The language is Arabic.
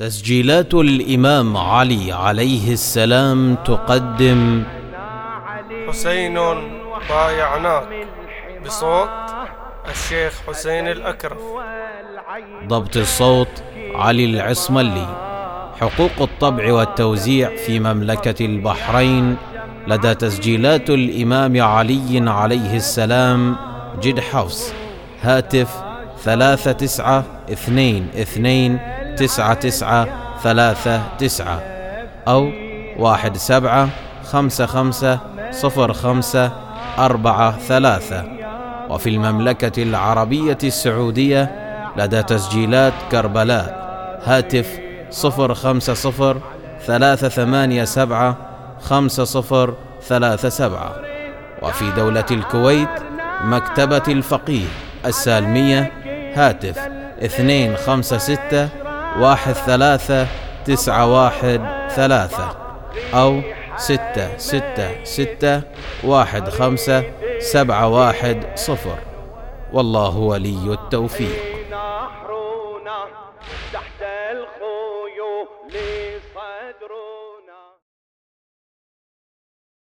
تسجيلات الإمام علي عليه السلام تقدم. حسين بايعناك بصوت الشيخ حسين الأكرف. ضبط الصوت علي العصملي. حقوق الطبع والتوزيع في مملكة البحرين. لدى تسجيلات الإمام علي عليه السلام جد حفص. هاتف ثلاثة تسعة اثنين اثنين تسعة تسعة ثلاثة تسعة أو واحد سبعة خمسة خمسة صفر خمسة أربعة ثلاثة. وفي المملكة العربية السعودية لدى تسجيلات كربلاء. هاتف صفر خمسة صفر ثلاثة ثمانية سبعة خمسة صفر ثلاثة سبعة. وفي دولة الكويت مكتبة الفقيه السالمية هاتف اثنين خمسة ستة واحد ثلاثة تسعة واحد ثلاثة أو ستة ستة ستة واحد خمسة سبعة واحد صفر. والله ولي التوفيق. تحت الخيول صدره